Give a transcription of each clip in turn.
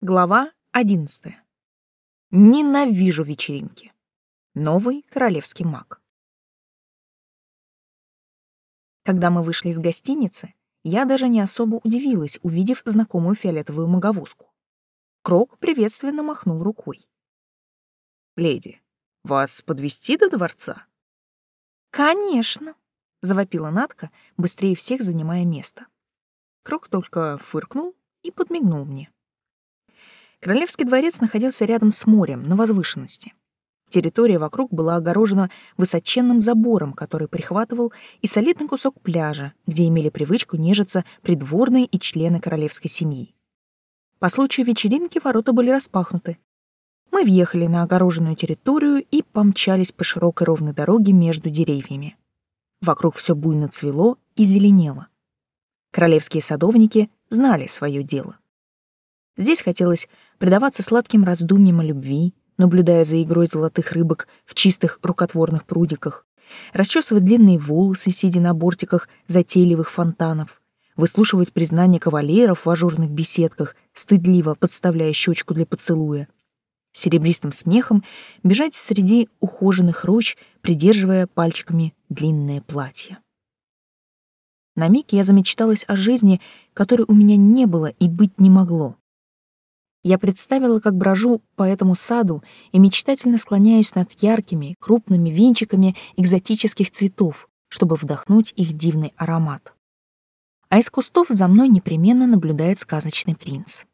Глава 11. Ненавижу вечеринки. Новый королевский маг. Когда мы вышли из гостиницы, я даже не особо удивилась, увидев знакомую фиолетовую маговозку. Крок приветственно махнул рукой. «Леди, вас подвести до дворца?» «Конечно», — завопила Натка, быстрее всех занимая место. Крок только фыркнул и подмигнул мне. Королевский дворец находился рядом с морем, на возвышенности. Территория вокруг была огорожена высоченным забором, который прихватывал и солидный кусок пляжа, где имели привычку нежиться придворные и члены королевской семьи. По случаю вечеринки ворота были распахнуты. Мы въехали на огороженную территорию и помчались по широкой ровной дороге между деревьями. Вокруг все буйно цвело и зеленело. Королевские садовники знали свое дело. Здесь хотелось предаваться сладким раздумьям о любви, наблюдая за игрой золотых рыбок в чистых рукотворных прудиках, расчесывать длинные волосы, сидя на бортиках затейливых фонтанов, выслушивать признания кавалеров в ажурных беседках, стыдливо подставляя щечку для поцелуя, серебристым смехом бежать среди ухоженных рощ, придерживая пальчиками длинное платье. На миг я замечталась о жизни, которой у меня не было и быть не могло. Я представила, как брожу по этому саду и мечтательно склоняюсь над яркими, крупными венчиками экзотических цветов, чтобы вдохнуть их дивный аромат. А из кустов за мной непременно наблюдает сказочный принц.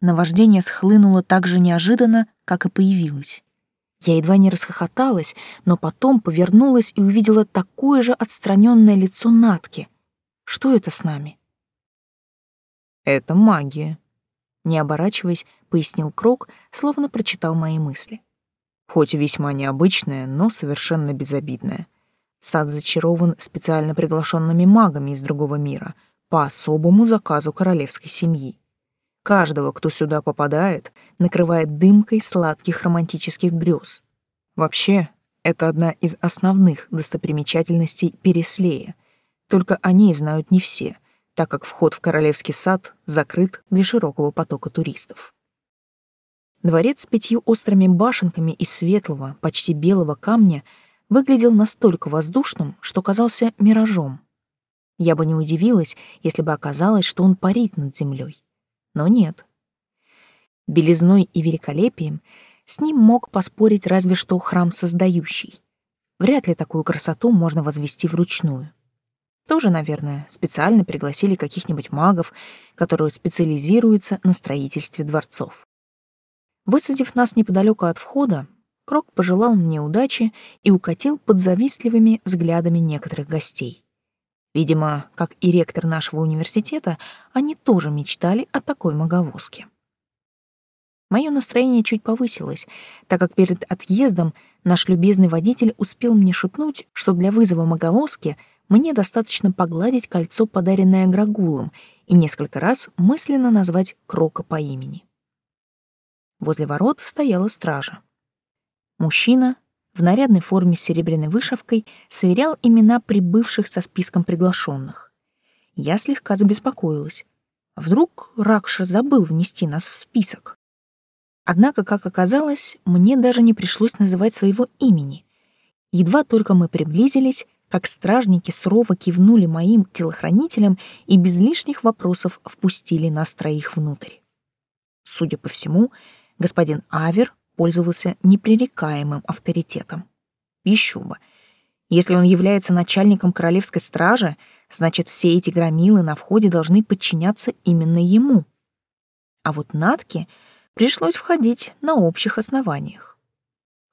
Наваждение схлынуло так же неожиданно, как и появилось. Я едва не расхохоталась, но потом повернулась и увидела такое же отстраненное лицо Натки. Что это с нами? Это магия, не оборачиваясь, пояснил Крок, словно прочитал мои мысли. Хоть весьма необычная, но совершенно безобидная. Сад зачарован специально приглашенными магами из другого мира по особому заказу королевской семьи. Каждого, кто сюда попадает, накрывает дымкой сладких романтических грез. Вообще, это одна из основных достопримечательностей Переслея. Только о ней знают не все, так как вход в королевский сад закрыт для широкого потока туристов. Дворец с пятью острыми башенками из светлого, почти белого камня выглядел настолько воздушным, что казался миражом. Я бы не удивилась, если бы оказалось, что он парит над землей. Но нет. Белизной и великолепием с ним мог поспорить разве что храм создающий. Вряд ли такую красоту можно возвести вручную. Тоже, наверное, специально пригласили каких-нибудь магов, которые специализируются на строительстве дворцов. Высадив нас неподалеку от входа, Крок пожелал мне удачи и укатил под завистливыми взглядами некоторых гостей. Видимо, как и ректор нашего университета, они тоже мечтали о такой маговозке. Мое настроение чуть повысилось, так как перед отъездом наш любезный водитель успел мне шепнуть, что для вызова маговозки — мне достаточно погладить кольцо, подаренное Грагулом, и несколько раз мысленно назвать Крока по имени. Возле ворот стояла стража. Мужчина в нарядной форме с серебряной вышивкой сверял имена прибывших со списком приглашенных. Я слегка забеспокоилась. Вдруг Ракша забыл внести нас в список? Однако, как оказалось, мне даже не пришлось называть своего имени. Едва только мы приблизились, как стражники сурово кивнули моим телохранителям и без лишних вопросов впустили нас троих внутрь. Судя по всему, господин Авер пользовался непререкаемым авторитетом. Еще бы. Если он является начальником королевской стражи, значит, все эти громилы на входе должны подчиняться именно ему. А вот Натке пришлось входить на общих основаниях.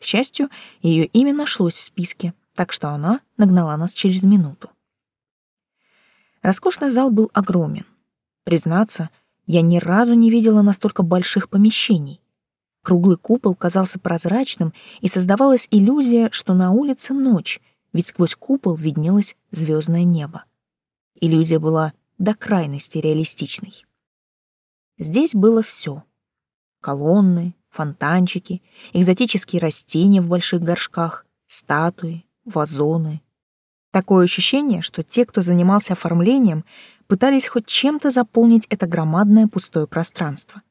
К счастью, ее имя нашлось в списке, так что она нагнала нас через минуту. Роскошный зал был огромен. Признаться, я ни разу не видела настолько больших помещений. Круглый купол казался прозрачным, и создавалась иллюзия, что на улице ночь, ведь сквозь купол виднелось звездное небо. Иллюзия была до крайности реалистичной. Здесь было все: Колонны, фонтанчики, экзотические растения в больших горшках, статуи, вазоны. Такое ощущение, что те, кто занимался оформлением, пытались хоть чем-то заполнить это громадное пустое пространство.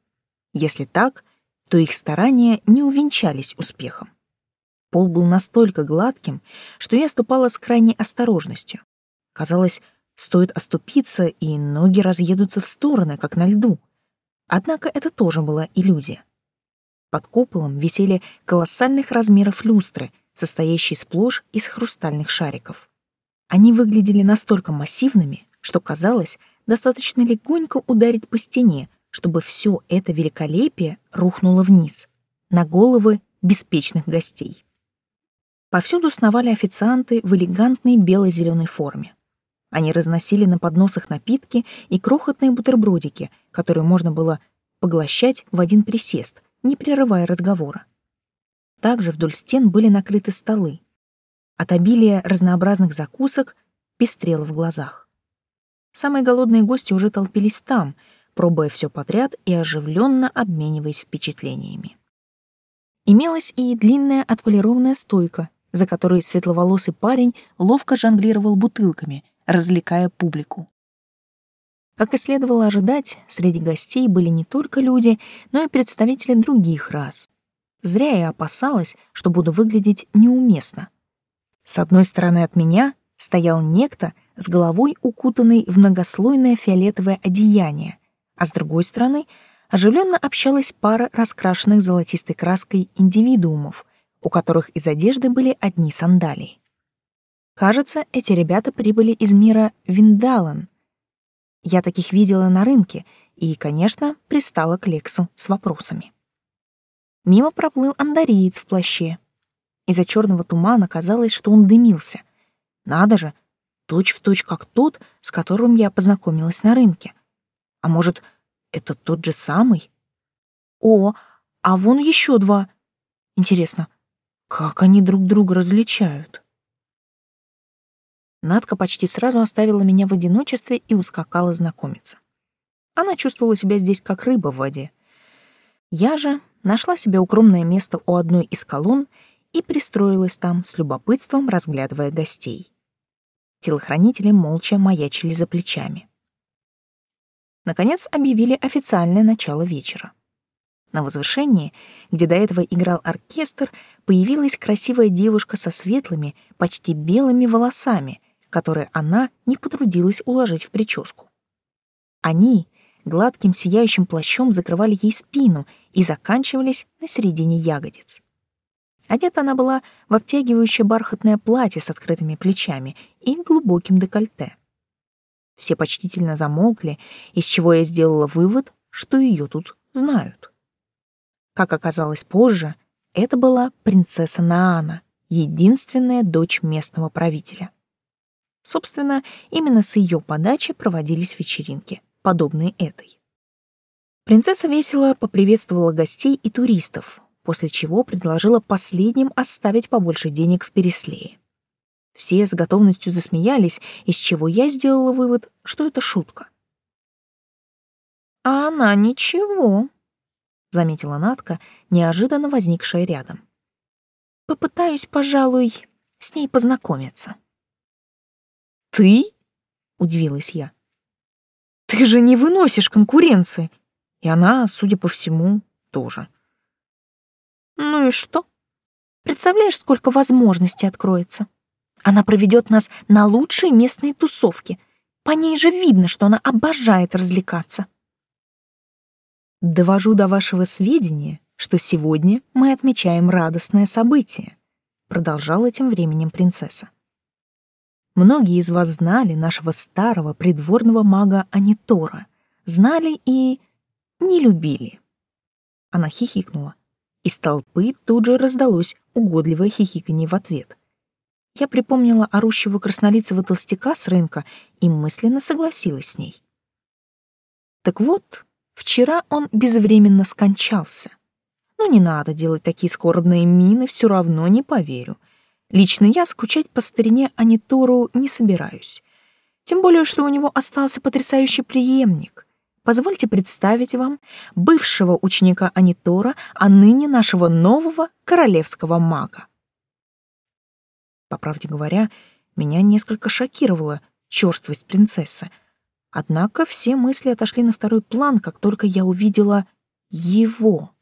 Если так, то их старания не увенчались успехом. Пол был настолько гладким, что я ступала с крайней осторожностью. Казалось, стоит оступиться, и ноги разъедутся в стороны, как на льду. Однако это тоже была иллюзия. Под куполом висели колоссальных размеров люстры, состоящие сплошь из хрустальных шариков. Они выглядели настолько массивными, что казалось, достаточно легонько ударить по стене, чтобы все это великолепие рухнуло вниз, на головы беспечных гостей. Повсюду сновали официанты в элегантной бело-зеленой форме. Они разносили на подносах напитки и крохотные бутербродики, которые можно было поглощать в один присест, не прерывая разговора. Также вдоль стен были накрыты столы. От обилия разнообразных закусок пестрело в глазах. Самые голодные гости уже толпились там, пробуя все подряд и оживленно обмениваясь впечатлениями. Имелась и длинная отполированная стойка, за которой светловолосый парень ловко жонглировал бутылками, развлекая публику. Как и следовало ожидать, среди гостей были не только люди, но и представители других рас. Зря я опасалась, что буду выглядеть неуместно. С одной стороны от меня стоял некто с головой укутанный в многослойное фиолетовое одеяние, а с другой стороны оживленно общалась пара раскрашенных золотистой краской индивидуумов, у которых из одежды были одни сандалии. Кажется, эти ребята прибыли из мира Виндалан. Я таких видела на рынке и, конечно, пристала к Лексу с вопросами. Мимо проплыл андариец в плаще. Из-за черного тумана казалось, что он дымился. Надо же, точь в точь как тот, с которым я познакомилась на рынке. А может, это тот же самый? О, а вон еще два. Интересно, как они друг друга различают? Надка почти сразу оставила меня в одиночестве и ускакала знакомиться. Она чувствовала себя здесь как рыба в воде. Я же нашла себе укромное место у одной из колонн и пристроилась там с любопытством, разглядывая гостей. Телохранители молча маячили за плечами. Наконец объявили официальное начало вечера. На возвышении, где до этого играл оркестр, появилась красивая девушка со светлыми, почти белыми волосами, которые она не потрудилась уложить в прическу. Они гладким сияющим плащом закрывали ей спину и заканчивались на середине ягодиц. Одета она была в обтягивающее бархатное платье с открытыми плечами и глубоким декольте. Все почтительно замолкли, из чего я сделала вывод, что ее тут знают. Как оказалось позже, это была принцесса Наана, единственная дочь местного правителя. Собственно, именно с ее подачи проводились вечеринки, подобные этой. Принцесса весело поприветствовала гостей и туристов, после чего предложила последним оставить побольше денег в Переслее. Все с готовностью засмеялись, из чего я сделала вывод, что это шутка. «А она ничего», — заметила Натка, неожиданно возникшая рядом. «Попытаюсь, пожалуй, с ней познакомиться». «Ты?» — удивилась я. «Ты же не выносишь конкуренции!» И она, судя по всему, тоже. «Ну и что? Представляешь, сколько возможностей откроется? Она проведет нас на лучшие местные тусовки. По ней же видно, что она обожает развлекаться». Довожу до вашего сведения, что сегодня мы отмечаем радостное событие, продолжала тем временем принцесса. Многие из вас знали нашего старого придворного мага Анитора, знали и не любили. Она хихикнула. Из толпы тут же раздалось угодливое хихиканье в ответ. Я припомнила орущего краснолицего толстяка с рынка и мысленно согласилась с ней. Так вот, Вчера он безвременно скончался. Но не надо делать такие скорбные мины, все равно не поверю. Лично я скучать по старине Анитору не собираюсь. Тем более, что у него остался потрясающий преемник. Позвольте представить вам бывшего ученика Анитора, а ныне нашего нового королевского мага. По правде говоря, меня несколько шокировала черствость принцессы — Однако все мысли отошли на второй план, как только я увидела его.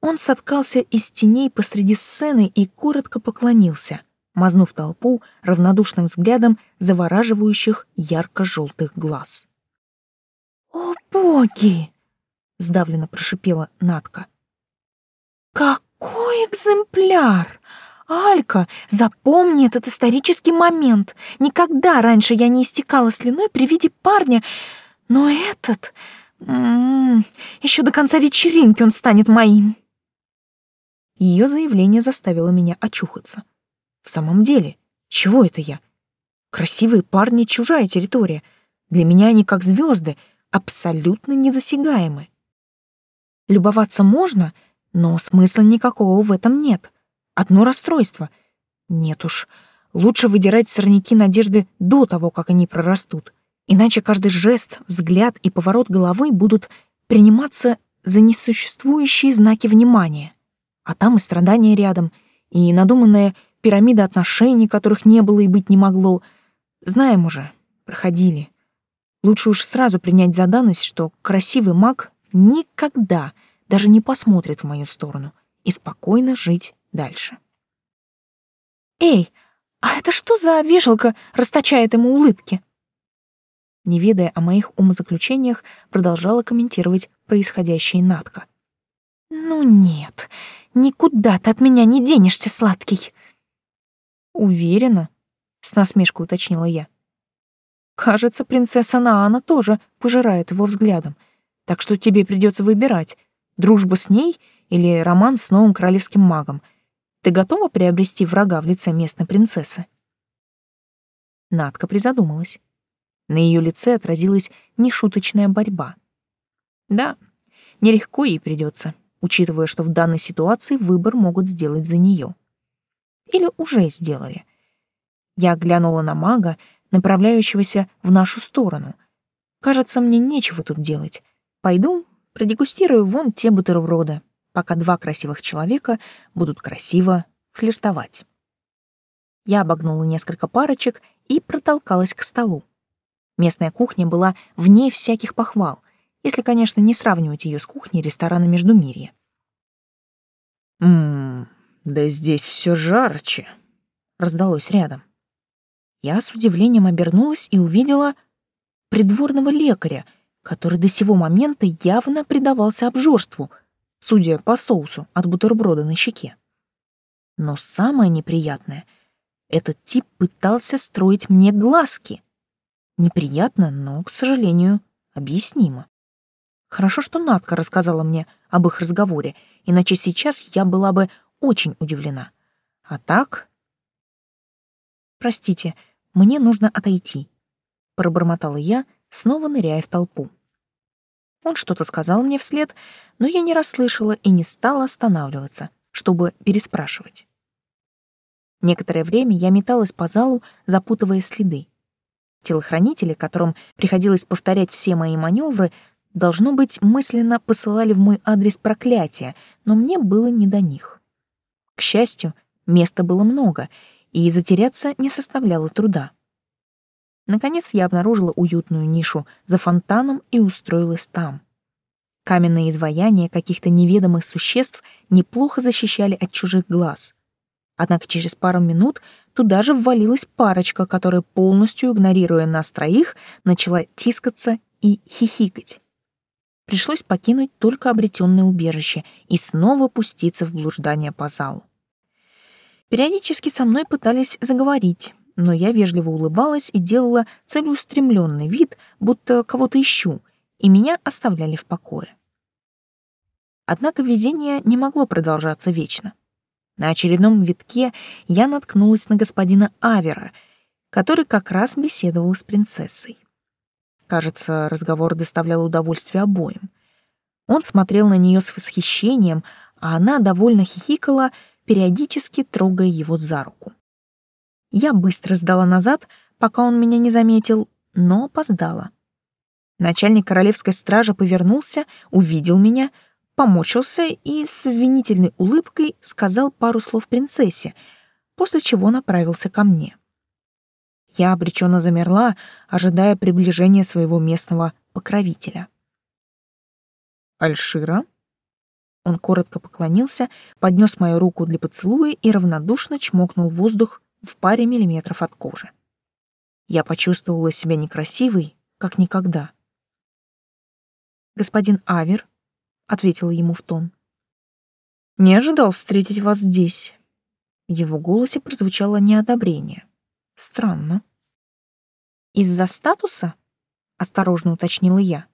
Он соткался из теней посреди сцены и коротко поклонился, мазнув толпу равнодушным взглядом завораживающих ярко-желтых глаз. «О, боги!» — сдавленно прошипела Натка. «Какой экземпляр! Алька, запомни этот исторический момент. Никогда раньше я не истекала слюной при виде парня, но этот... М -м, еще до конца вечеринки он станет моим». Ее заявление заставило меня очухаться. В самом деле, чего это я? Красивые парни — чужая территория. Для меня они как звезды, абсолютно недосягаемы. Любоваться можно, но смысла никакого в этом нет. Одно расстройство. Нет уж, лучше выдирать сорняки надежды до того, как они прорастут. Иначе каждый жест, взгляд и поворот головы будут приниматься за несуществующие знаки внимания а там и страдания рядом, и надуманная пирамида отношений, которых не было и быть не могло. Знаем уже, проходили. Лучше уж сразу принять за данность, что красивый маг никогда даже не посмотрит в мою сторону и спокойно жить дальше. «Эй, а это что за вешалка расточает ему улыбки?» Не ведая о моих умозаключениях, продолжала комментировать происходящее Натка. «Ну нет, Никуда ты от меня не денешься, сладкий. Уверена? С насмешкой уточнила я. Кажется, принцесса Наана тоже пожирает его взглядом. Так что тебе придется выбирать, дружба с ней или роман с новым королевским магом. Ты готова приобрести врага в лице местной принцессы? Надка призадумалась. На ее лице отразилась нешуточная борьба. Да, нелегко ей придется учитывая, что в данной ситуации выбор могут сделать за нее. Или уже сделали. Я глянула на мага, направляющегося в нашу сторону. Кажется, мне нечего тут делать. Пойду продегустирую вон те бутерброды, пока два красивых человека будут красиво флиртовать. Я обогнула несколько парочек и протолкалась к столу. Местная кухня была вне всяких похвал, если, конечно, не сравнивать ее с кухней ресторана Междумирья. «Ммм, да здесь все жарче», — раздалось рядом. Я с удивлением обернулась и увидела придворного лекаря, который до сего момента явно предавался обжорству, судя по соусу от бутерброда на щеке. Но самое неприятное — этот тип пытался строить мне глазки. Неприятно, но, к сожалению, объяснимо. Хорошо, что Натка рассказала мне об их разговоре, иначе сейчас я была бы очень удивлена. А так... «Простите, мне нужно отойти», — пробормотала я, снова ныряя в толпу. Он что-то сказал мне вслед, но я не расслышала и не стала останавливаться, чтобы переспрашивать. Некоторое время я металась по залу, запутывая следы. Телохранители, которым приходилось повторять все мои маневры, Должно быть, мысленно посылали в мой адрес проклятия, но мне было не до них. К счастью, места было много, и затеряться не составляло труда. Наконец я обнаружила уютную нишу за фонтаном и устроилась там. Каменные изваяния каких-то неведомых существ неплохо защищали от чужих глаз. Однако через пару минут туда же ввалилась парочка, которая, полностью игнорируя нас троих, начала тискаться и хихикать пришлось покинуть только обретенное убежище и снова пуститься в блуждание по залу. Периодически со мной пытались заговорить, но я вежливо улыбалась и делала целеустремленный вид, будто кого-то ищу, и меня оставляли в покое. Однако везение не могло продолжаться вечно. На очередном витке я наткнулась на господина Авера, который как раз беседовал с принцессой. Кажется, разговор доставлял удовольствие обоим. Он смотрел на нее с восхищением, а она довольно хихикала, периодически трогая его за руку. Я быстро сдала назад, пока он меня не заметил, но опоздала. Начальник королевской стражи повернулся, увидел меня, помочился и с извинительной улыбкой сказал пару слов принцессе, после чего направился ко мне. Я обреченно замерла, ожидая приближения своего местного покровителя. Альшира?» Он коротко поклонился, поднес мою руку для поцелуя и равнодушно чмокнул воздух в паре миллиметров от кожи. Я почувствовала себя некрасивой, как никогда. «Господин Авер», — ответила ему в тон, — «не ожидал встретить вас здесь». В его голосе прозвучало неодобрение. Странно. «Из-за статуса?» — осторожно уточнила я.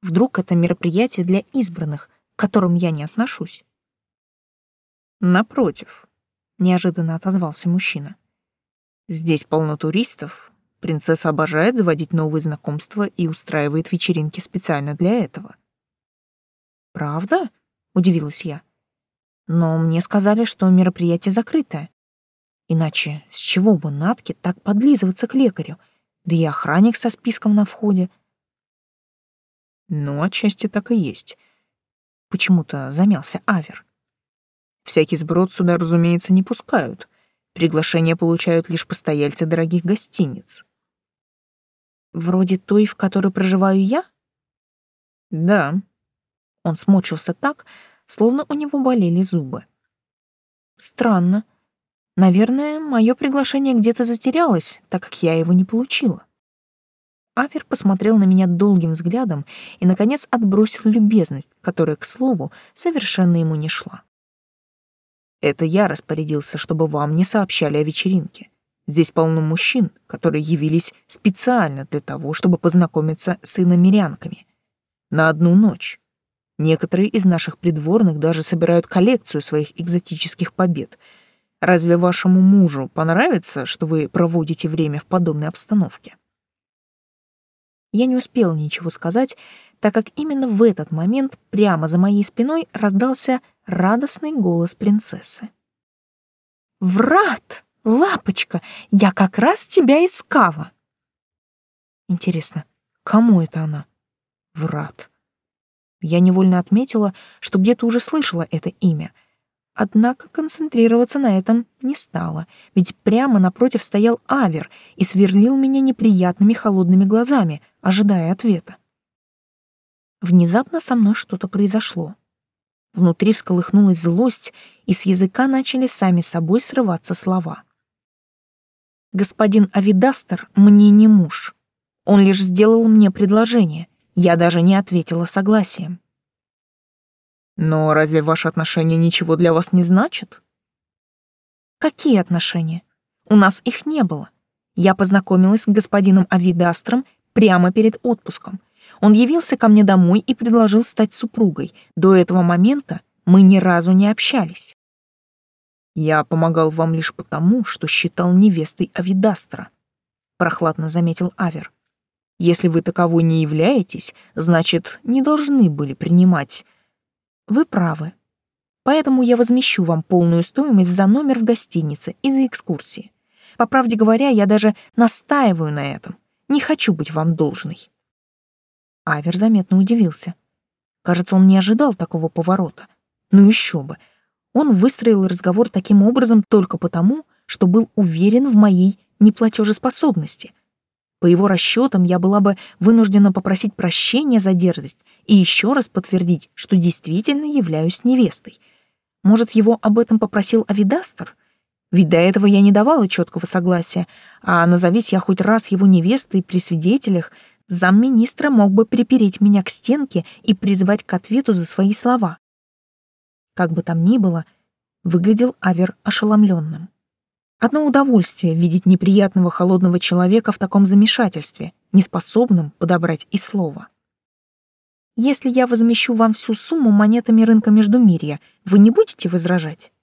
«Вдруг это мероприятие для избранных, которым я не отношусь?» «Напротив», — неожиданно отозвался мужчина. «Здесь полно туристов, Принцесса обожает заводить новые знакомства и устраивает вечеринки специально для этого. «Правда?» — удивилась я. «Но мне сказали, что мероприятие закрытое. Иначе с чего бы Натке так подлизываться к лекарю? Да и охранник со списком на входе». «Ну, отчасти так и есть». Почему-то замялся Авер. «Всякий сброд сюда, разумеется, не пускают. Приглашения получают лишь постояльцы дорогих гостиниц. Вроде той, в которой проживаю я? Да. Он смочился так, словно у него болели зубы. Странно. Наверное, мое приглашение где-то затерялось, так как я его не получила. Авер посмотрел на меня долгим взглядом и, наконец, отбросил любезность, которая, к слову, совершенно ему не шла. Это я распорядился, чтобы вам не сообщали о вечеринке. Здесь полно мужчин, которые явились специально для того, чтобы познакомиться с иномерянками. На одну ночь. Некоторые из наших придворных даже собирают коллекцию своих экзотических побед. Разве вашему мужу понравится, что вы проводите время в подобной обстановке? Я не успела ничего сказать, так как именно в этот момент прямо за моей спиной раздался радостный голос принцессы. «Врат!» Лапочка, я как раз тебя искала. Интересно, кому это она? Врат. Я невольно отметила, что где-то уже слышала это имя. Однако концентрироваться на этом не стала, ведь прямо напротив стоял Авер и сверлил меня неприятными холодными глазами, ожидая ответа. Внезапно со мной что-то произошло. Внутри всколыхнулась злость, и с языка начали сами собой срываться слова. Господин Авидастер мне не муж. Он лишь сделал мне предложение. Я даже не ответила согласием. Но разве ваши отношения ничего для вас не значат? Какие отношения? У нас их не было. Я познакомилась с господином Авидастром прямо перед отпуском. Он явился ко мне домой и предложил стать супругой. До этого момента мы ни разу не общались. Я помогал вам лишь потому, что считал невестой Авидастра, прохладно заметил Авер. Если вы таковой не являетесь, значит, не должны были принимать. Вы правы. Поэтому я возмещу вам полную стоимость за номер в гостинице и за экскурсии. По правде говоря, я даже настаиваю на этом. Не хочу быть вам должной. Авер заметно удивился. Кажется, он не ожидал такого поворота. Ну еще бы. Он выстроил разговор таким образом только потому, что был уверен в моей неплатежеспособности. По его расчетам, я была бы вынуждена попросить прощения за дерзость и еще раз подтвердить, что действительно являюсь невестой. Может, его об этом попросил Авидастер? Ведь до этого я не давала четкого согласия, а назовись я хоть раз его невестой при свидетелях, замминистра мог бы припереть меня к стенке и призвать к ответу за свои слова. Как бы там ни было, выглядел Авер ошеломленным. Одно удовольствие видеть неприятного холодного человека в таком замешательстве, неспособным подобрать и слова. Если я возмещу вам всю сумму монетами рынка Междумирья, вы не будете возражать?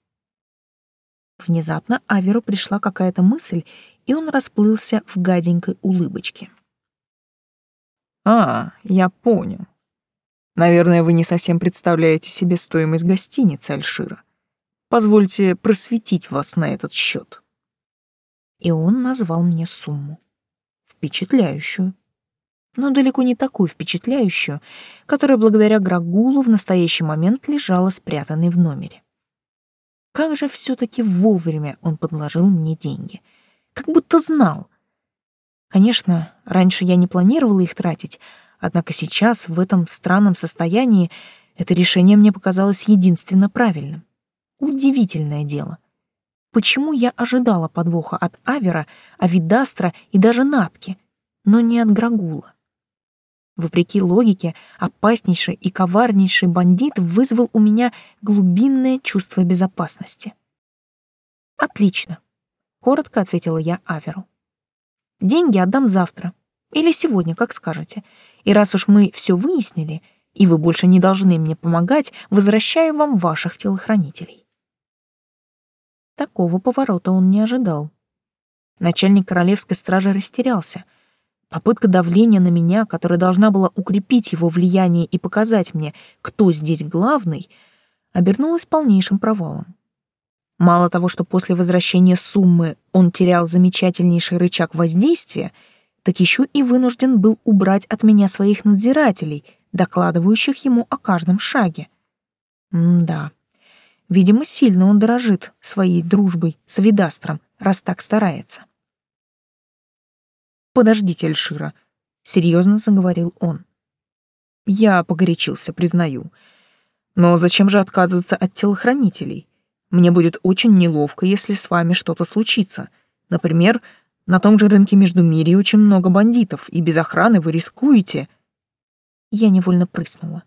Внезапно Аверу пришла какая-то мысль, и он расплылся в гаденькой улыбочке. «А, я понял. Наверное, вы не совсем представляете себе стоимость гостиницы Альшира. Позвольте просветить вас на этот счет. И он назвал мне сумму. Впечатляющую. Но далеко не такую впечатляющую, которая благодаря Грагулу в настоящий момент лежала спрятанной в номере. Как же все таки вовремя он подложил мне деньги. Как будто знал. Конечно, раньше я не планировала их тратить, Однако сейчас, в этом странном состоянии, это решение мне показалось единственно правильным. Удивительное дело. Почему я ожидала подвоха от Авера, Авидастра и даже Натки, но не от Грагула? Вопреки логике, опаснейший и коварнейший бандит вызвал у меня глубинное чувство безопасности. «Отлично», — коротко ответила я Аверу. «Деньги отдам завтра. Или сегодня, как скажете. И раз уж мы все выяснили, и вы больше не должны мне помогать, возвращаю вам ваших телохранителей». Такого поворота он не ожидал. Начальник королевской стражи растерялся — Попытка давления на меня, которая должна была укрепить его влияние и показать мне, кто здесь главный, обернулась полнейшим провалом. Мало того, что после возвращения суммы он терял замечательнейший рычаг воздействия, так еще и вынужден был убрать от меня своих надзирателей, докладывающих ему о каждом шаге. М-да. Видимо, сильно он дорожит своей дружбой с Видастром, раз так старается. «Подождите, Эльшира», — серьезно заговорил он. «Я погорячился, признаю. Но зачем же отказываться от телохранителей? Мне будет очень неловко, если с вами что-то случится. Например, на том же рынке между Междумирья очень много бандитов, и без охраны вы рискуете». Я невольно прыснула.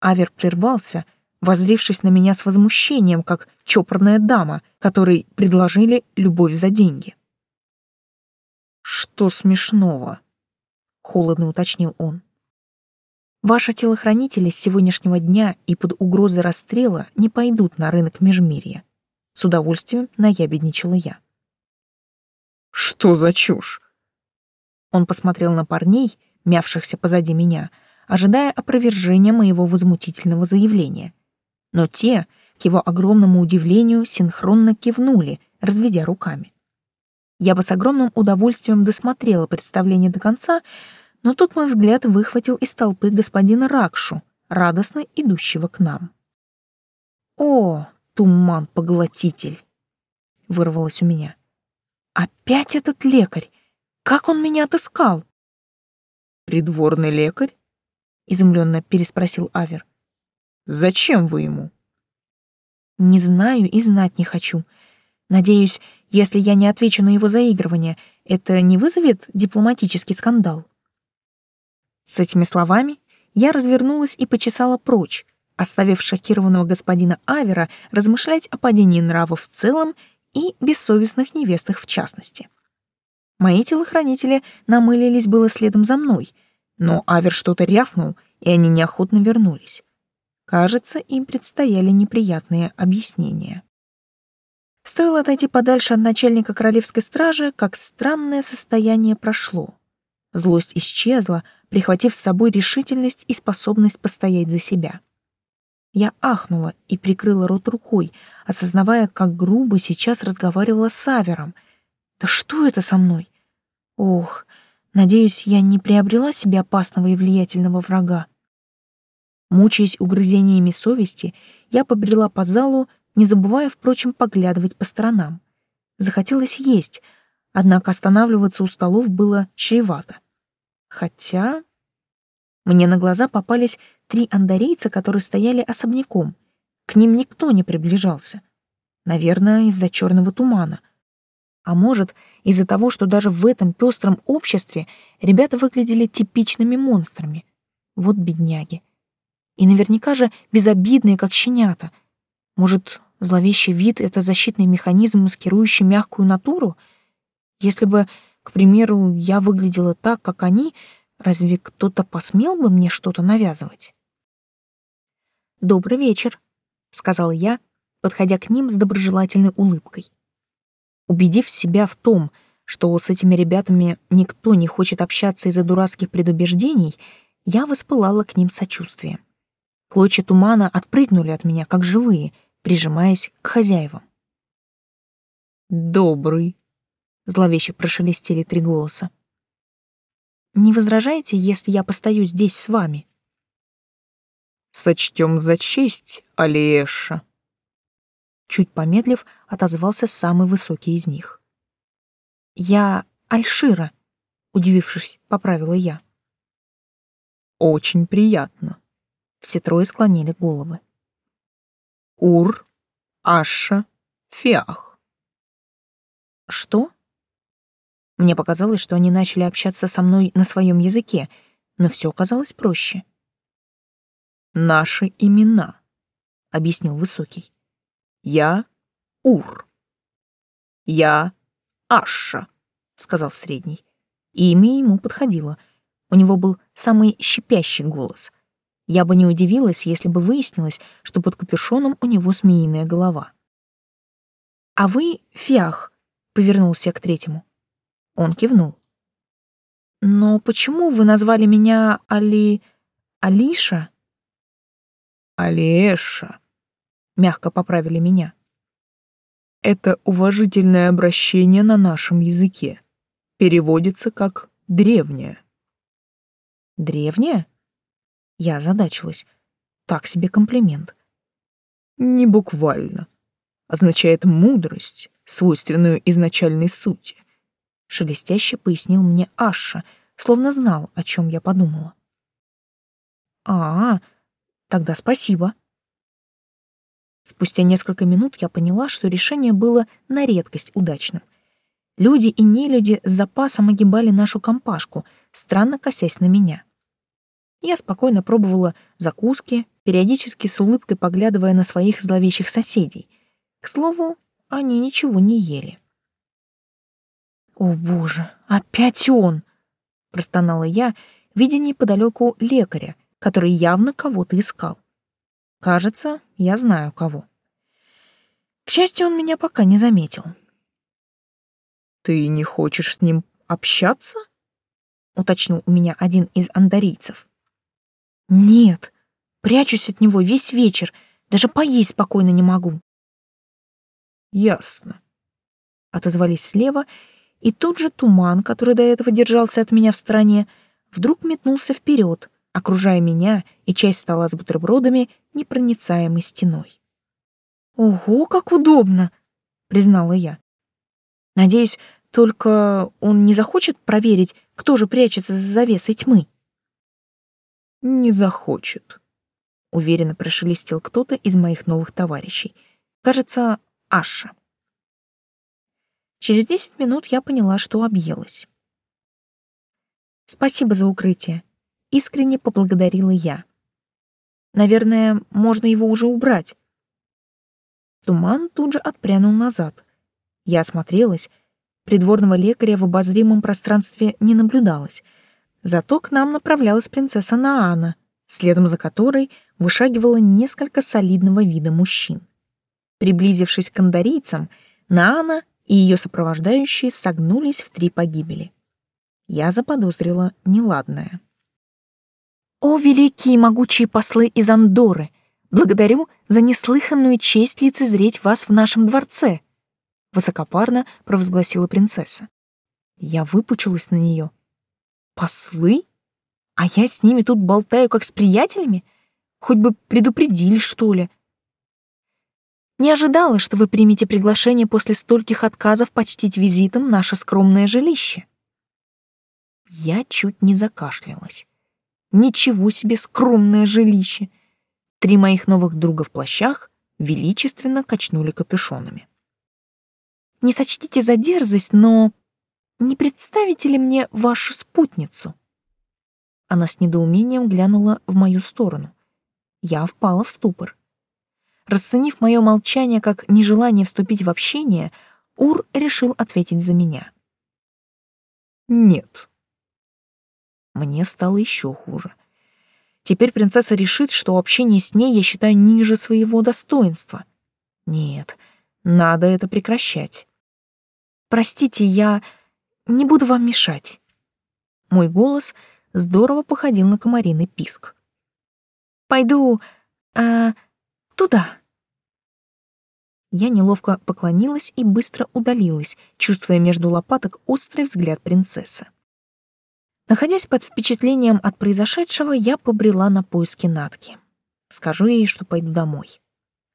Авер прервался, воззрившись на меня с возмущением, как чопорная дама, которой предложили любовь за деньги. «Что смешного?» — холодно уточнил он. «Ваши телохранители с сегодняшнего дня и под угрозой расстрела не пойдут на рынок Межмирья». С удовольствием наябедничала я. «Что за чушь?» Он посмотрел на парней, мявшихся позади меня, ожидая опровержения моего возмутительного заявления. Но те, к его огромному удивлению, синхронно кивнули, разведя руками. Я бы с огромным удовольствием досмотрела представление до конца, но тут мой взгляд выхватил из толпы господина Ракшу, радостно идущего к нам. «О, туман-поглотитель!» — вырвалось у меня. «Опять этот лекарь! Как он меня отыскал?» «Придворный лекарь?» — изумленно переспросил Авер. «Зачем вы ему?» «Не знаю и знать не хочу. Надеюсь, если я не отвечу на его заигрывание, это не вызовет дипломатический скандал. С этими словами я развернулась и почесала прочь, оставив шокированного господина Авера размышлять о падении нравов в целом и бессовестных невестах в частности. Мои телохранители намылились было следом за мной, но Авер что-то рявкнул, и они неохотно вернулись. Кажется, им предстояли неприятные объяснения. Стоило отойти подальше от начальника королевской стражи, как странное состояние прошло. Злость исчезла, прихватив с собой решительность и способность постоять за себя. Я ахнула и прикрыла рот рукой, осознавая, как грубо сейчас разговаривала с Авером. Да что это со мной? Ох, надеюсь, я не приобрела себе опасного и влиятельного врага. Мучаясь угрызениями совести, я побрела по залу, не забывая, впрочем, поглядывать по сторонам. Захотелось есть, однако останавливаться у столов было чревато. Хотя... Мне на глаза попались три андарейца, которые стояли особняком. К ним никто не приближался. Наверное, из-за черного тумана. А может, из-за того, что даже в этом пестром обществе ребята выглядели типичными монстрами. Вот бедняги. И наверняка же безобидные, как щенята. Может, Зловещий вид — это защитный механизм, маскирующий мягкую натуру? Если бы, к примеру, я выглядела так, как они, разве кто-то посмел бы мне что-то навязывать? «Добрый вечер», — сказала я, подходя к ним с доброжелательной улыбкой. Убедив себя в том, что с этими ребятами никто не хочет общаться из-за дурацких предубеждений, я воспылала к ним сочувствием. Клочья тумана отпрыгнули от меня, как живые — прижимаясь к хозяевам. «Добрый», — зловеще прошелестели три голоса. «Не возражаете, если я постою здесь с вами?» «Сочтем за честь, Алиэша», — чуть помедлив, отозвался самый высокий из них. «Я Альшира», — удивившись, поправила я. Очень приятно. Все трое склонили головы. Ур, Аша, Фиах. Что? Мне показалось, что они начали общаться со мной на своем языке, но все оказалось проще. Наши имена, объяснил Высокий. Я Ур. Я Аша, сказал Средний. Имя ему подходило. У него был самый щипящий голос. Я бы не удивилась, если бы выяснилось, что под капюшоном у него змеиная голова. «А вы — Фиах», — повернулся я к третьему. Он кивнул. «Но почему вы назвали меня Али... Алиша?» «Алиэша», — мягко поправили меня. «Это уважительное обращение на нашем языке. Переводится как «древняя». «Древняя?» Я озадачилась. Так себе комплимент. «Не буквально. Означает мудрость, свойственную изначальной сути шелестяще пояснил мне Аша, словно знал, о чем я подумала. А, тогда спасибо. Спустя несколько минут я поняла, что решение было на редкость удачным. Люди и нелюди с запасом огибали нашу компашку, странно косясь на меня. Я спокойно пробовала закуски, периодически с улыбкой поглядывая на своих зловещих соседей. К слову, они ничего не ели. «О, боже, опять он!» — простонала я, видя неподалеку лекаря, который явно кого-то искал. Кажется, я знаю кого. К счастью, он меня пока не заметил. «Ты не хочешь с ним общаться?» — уточнил у меня один из андарийцев. «Нет, прячусь от него весь вечер, даже поесть спокойно не могу». «Ясно», — отозвались слева, — и тут же туман, который до этого держался от меня в стороне, вдруг метнулся вперед, окружая меня и часть стола с бутербродами непроницаемой стеной. «Ого, как удобно!» — признала я. «Надеюсь, только он не захочет проверить, кто же прячется за завесой тьмы?» «Не захочет», — уверенно прошелестел кто-то из моих новых товарищей. Кажется, Аша. Через десять минут я поняла, что объелась. «Спасибо за укрытие», — искренне поблагодарила я. «Наверное, можно его уже убрать». Туман тут же отпрянул назад. Я осмотрелась. Придворного лекаря в обозримом пространстве не наблюдалось. Зато к нам направлялась принцесса Наана, следом за которой вышагивало несколько солидного вида мужчин. Приблизившись к андарийцам, Наана и ее сопровождающие согнулись в три погибели. Я заподозрила неладное. «О, великие могучие послы из Андоры! Благодарю за неслыханную честь лицезреть вас в нашем дворце!» Высокопарно провозгласила принцесса. Я выпучилась на нее. «Послы? А я с ними тут болтаю, как с приятелями? Хоть бы предупредили, что ли?» Не ожидала, что вы примете приглашение после стольких отказов почтить визитом наше скромное жилище. Я чуть не закашлялась. Ничего себе скромное жилище. Три моих новых друга в плащах величественно качнули капюшонами. Не сочтите за дерзость, но не представите ли мне вашу спутницу? Она с недоумением глянула в мою сторону. Я впала в ступор. Расценив мое молчание как нежелание вступить в общение, Ур решил ответить за меня. «Нет». Мне стало еще хуже. Теперь принцесса решит, что общение с ней я считаю ниже своего достоинства. Нет, надо это прекращать. Простите, я не буду вам мешать. Мой голос здорово походил на комариный писк. Пойду, а, туда. Я неловко поклонилась и быстро удалилась, чувствуя между лопаток острый взгляд принцессы. Находясь под впечатлением от произошедшего, я побрела на поиски Натки. Скажу ей, что пойду домой.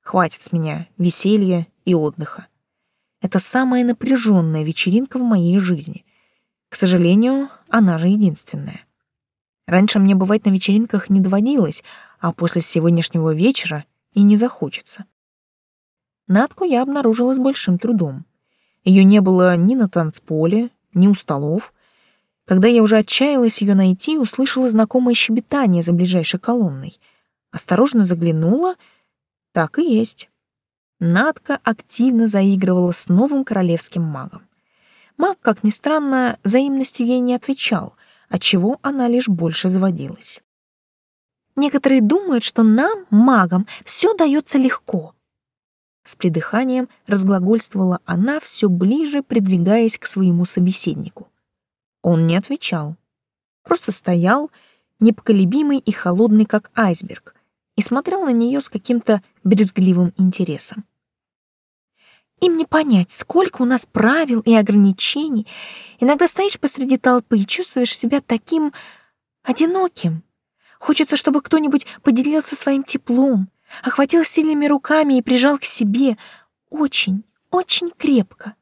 Хватит с меня веселья и отдыха. Это самая напряженная вечеринка в моей жизни. К сожалению, она же единственная. Раньше мне бывать на вечеринках не доводилось, а после сегодняшнего вечера и не захочется. Натку я обнаружила с большим трудом. Ее не было ни на танцполе, ни у столов. Когда я уже отчаялась ее найти, услышала знакомое щебетание за ближайшей колонной. Осторожно заглянула. Так и есть. Надка активно заигрывала с новым королевским магом. Маг, как ни странно, взаимностью ей не отвечал, отчего она лишь больше заводилась. Некоторые думают, что нам, магам, все дается легко. С придыханием разглагольствовала она, все ближе придвигаясь к своему собеседнику. Он не отвечал. Просто стоял, непоколебимый и холодный, как айсберг, и смотрел на нее с каким-то брезгливым интересом. Им не понять, сколько у нас правил и ограничений. Иногда стоишь посреди толпы и чувствуешь себя таким одиноким. Хочется, чтобы кто-нибудь поделился своим теплом, охватил сильными руками и прижал к себе очень, очень крепко.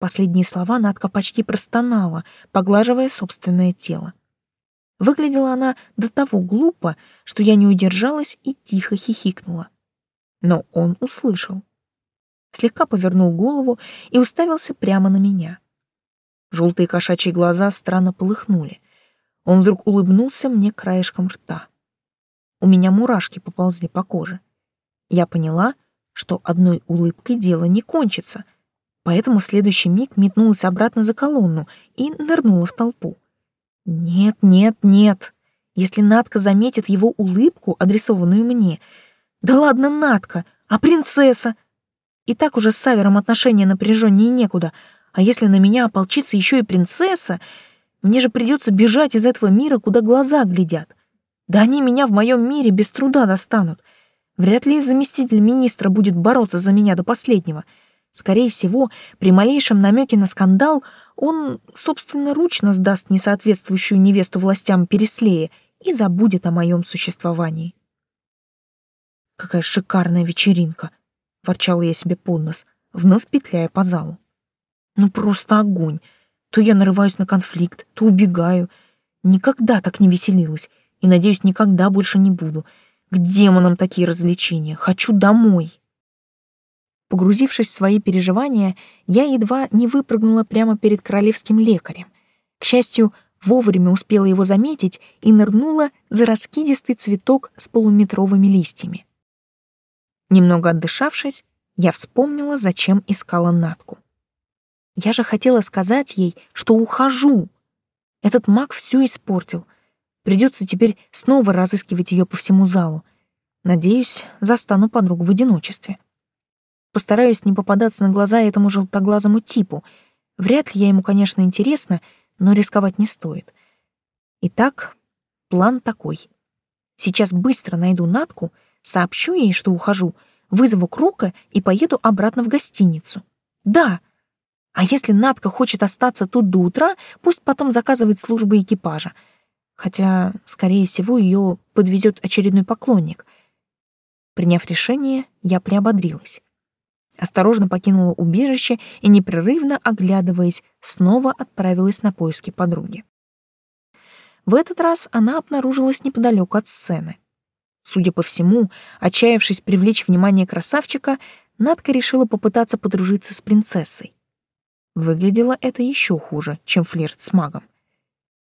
Последние слова Надка почти простонала, поглаживая собственное тело. Выглядела она до того глупо, что я не удержалась и тихо хихикнула. Но он услышал слегка повернул голову и уставился прямо на меня. Желтые кошачьи глаза странно полыхнули. Он вдруг улыбнулся мне краешком рта. У меня мурашки поползли по коже. Я поняла, что одной улыбкой дело не кончится, поэтому в следующий миг метнулась обратно за колонну и нырнула в толпу. Нет, нет, нет. Если Натка заметит его улыбку, адресованную мне. Да ладно, Натка, а принцесса? И так уже с Савером отношения напряженнее некуда. А если на меня ополчится еще и принцесса, мне же придется бежать из этого мира, куда глаза глядят. Да они меня в моем мире без труда достанут. Вряд ли заместитель министра будет бороться за меня до последнего. Скорее всего, при малейшем намеке на скандал он собственноручно сдаст несоответствующую невесту властям Переслея и забудет о моем существовании. Какая шикарная вечеринка! — ворчала я себе под нос, вновь петляя по залу. «Ну просто огонь! То я нарываюсь на конфликт, то убегаю. Никогда так не веселилась, и, надеюсь, никогда больше не буду. К демонам такие развлечения! Хочу домой!» Погрузившись в свои переживания, я едва не выпрыгнула прямо перед королевским лекарем. К счастью, вовремя успела его заметить и нырнула за раскидистый цветок с полуметровыми листьями. Немного отдышавшись, я вспомнила, зачем искала Натку. Я же хотела сказать ей, что ухожу. Этот маг все испортил. Придется теперь снова разыскивать ее по всему залу. Надеюсь, застану подругу в одиночестве. Постараюсь не попадаться на глаза этому желтоглазому типу. Вряд ли я ему, конечно, интересна, но рисковать не стоит. Итак, план такой. Сейчас быстро найду Натку — Сообщу ей, что ухожу, вызову Крука и поеду обратно в гостиницу. Да. А если Надка хочет остаться тут до утра, пусть потом заказывает службы экипажа. Хотя, скорее всего, ее подвезет очередной поклонник. Приняв решение, я приободрилась. Осторожно покинула убежище и, непрерывно оглядываясь, снова отправилась на поиски подруги. В этот раз она обнаружилась неподалеку от сцены. Судя по всему, отчаявшись привлечь внимание красавчика, Надка решила попытаться подружиться с принцессой. Выглядело это еще хуже, чем флирт с магом.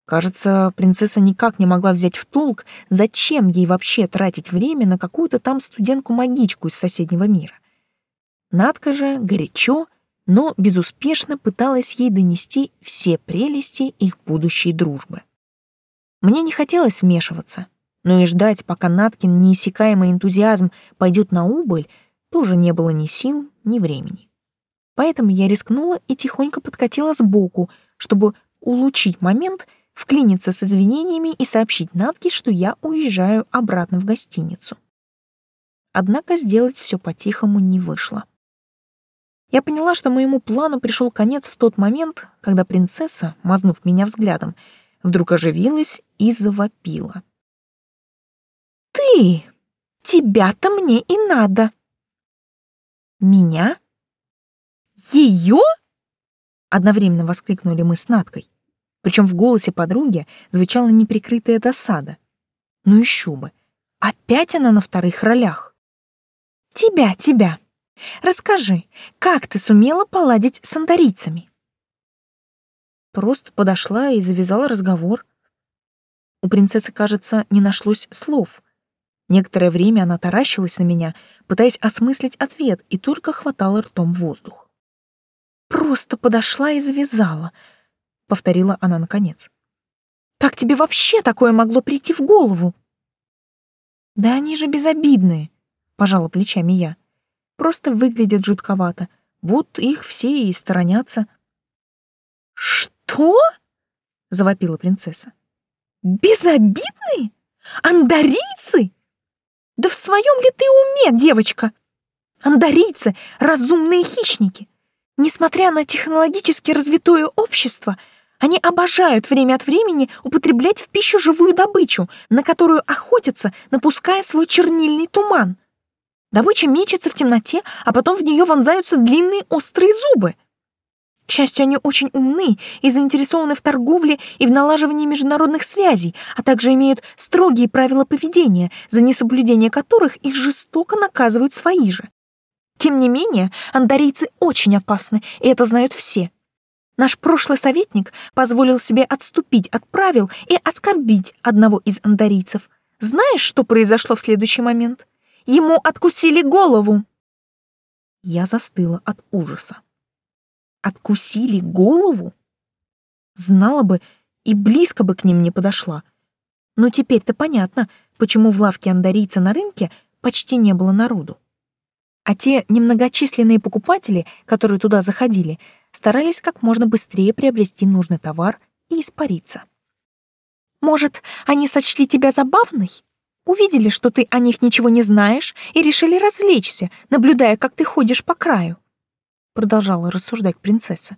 Кажется, принцесса никак не могла взять в толк, зачем ей вообще тратить время на какую-то там студентку-магичку из соседнего мира. Надка же горячо, но безуспешно пыталась ей донести все прелести их будущей дружбы. Мне не хотелось вмешиваться, но и ждать, пока Наткин неиссякаемый энтузиазм пойдет на убыль, тоже не было ни сил, ни времени. Поэтому я рискнула и тихонько подкатила сбоку, чтобы улучшить момент, вклиниться с извинениями и сообщить Натке, что я уезжаю обратно в гостиницу. Однако сделать все по-тихому не вышло. Я поняла, что моему плану пришел конец в тот момент, когда принцесса, мазнув меня взглядом, вдруг оживилась и завопила. Тебя-то мне и надо. Меня? Ее? Одновременно воскликнули мы с Надкой. Причем в голосе подруги звучала неприкрытая досада. Ну еще бы. Опять она на вторых ролях. Тебя, тебя. Расскажи, как ты сумела поладить с андарийцами? Просто подошла и завязала разговор. У принцессы, кажется, не нашлось слов. Некоторое время она таращилась на меня, пытаясь осмыслить ответ, и только хватала ртом воздух. «Просто подошла и завязала», — повторила она наконец. «Как тебе вообще такое могло прийти в голову?» «Да они же безобидные», — пожала плечами я. «Просто выглядят жутковато. Вот их все и сторонятся». «Что?» — завопила принцесса. «Безобидные? Андарийцы? Да в своем ли ты уме, девочка? Андарийцы — разумные хищники. Несмотря на технологически развитое общество — они обожают время от времени употреблять в пищу живую добычу, на которую охотятся, напуская свой чернильный туман. Добыча мечется в темноте, а потом в нее вонзаются длинные острые зубы. К счастью, они очень умны и заинтересованы в торговле и в налаживании международных связей, а также имеют строгие правила поведения, за несоблюдение которых их жестоко наказывают свои же. Тем не менее, андарийцы очень опасны, и это знают все. Наш прошлый советник позволил себе отступить от правил и оскорбить одного из андарийцев. Знаешь, что произошло в следующий момент? Ему откусили голову. Я застыла от ужаса. Откусили голову? Знала бы и близко бы к ним не подошла. Но теперь-то понятно, почему в лавке андарийца на рынке почти не было народу. А те немногочисленные покупатели, которые туда заходили, старались как можно быстрее приобрести нужный товар и испариться. «Может, они сочли тебя забавной? Увидели, что ты о них ничего не знаешь, и решили развлечься, наблюдая, как ты ходишь по краю?» Продолжала рассуждать принцесса.